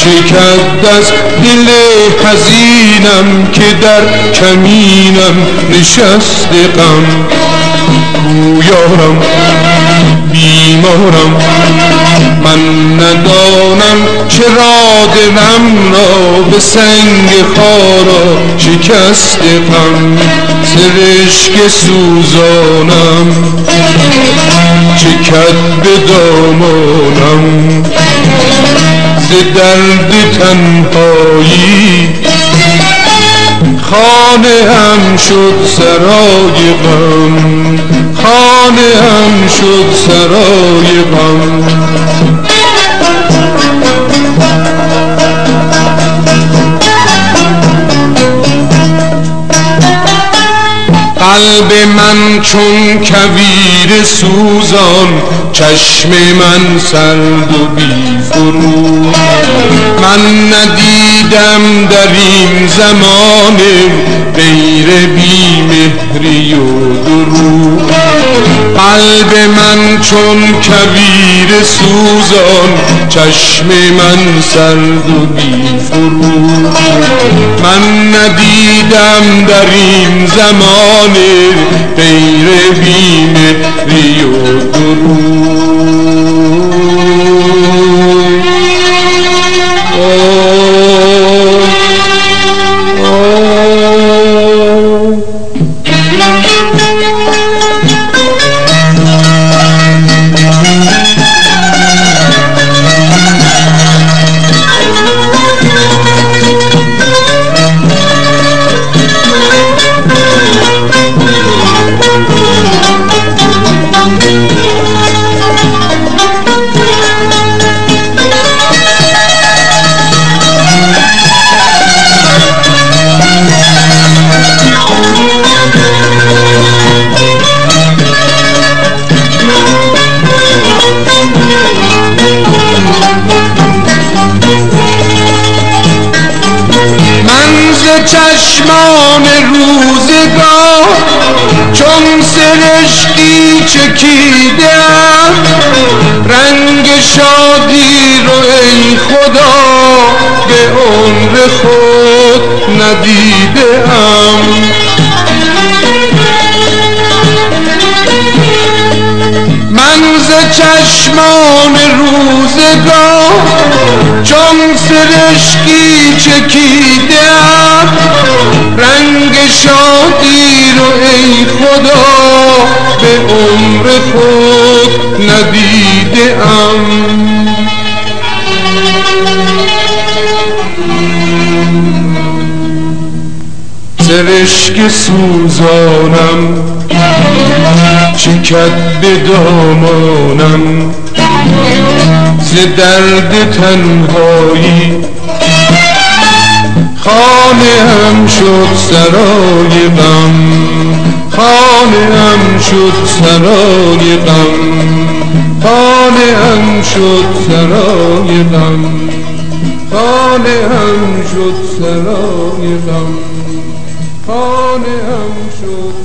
چکد از دل حزینم که در کمینم نشست غم؟ گویارم بیمارم من ندانم چرا دلم را به سنگ خارا شکست غم. سرشک سوزانم چکد به دامانم؟ درد تنهایی. خانه هم شد سرای غم. خانه هم شد سرای غم. قلب من چون کویر سوزان چشم من سرد و بی من ندیدم در این زمان غیر بی مهری و چون کویر سوزان چشم من سرد و بی فرو من ندیدم در این زمان غیر بیم ری چشمان روزگار چون سرشکی چکیدم رنگ شادی رو ای خدا به عمر خود ندیدم من ز چشمان روزگار چون سرشکی چکیدم رنگ شادی رو ای خدا به عمر خود ندیدم سرشک سوزانم چکد به دامانم. درد تنهایی. خانه هم شد سرای غم. خانه هم شد سرای غم. خانه هم شد سرای غم. خانه هم شد سرای غم. خانه هم شد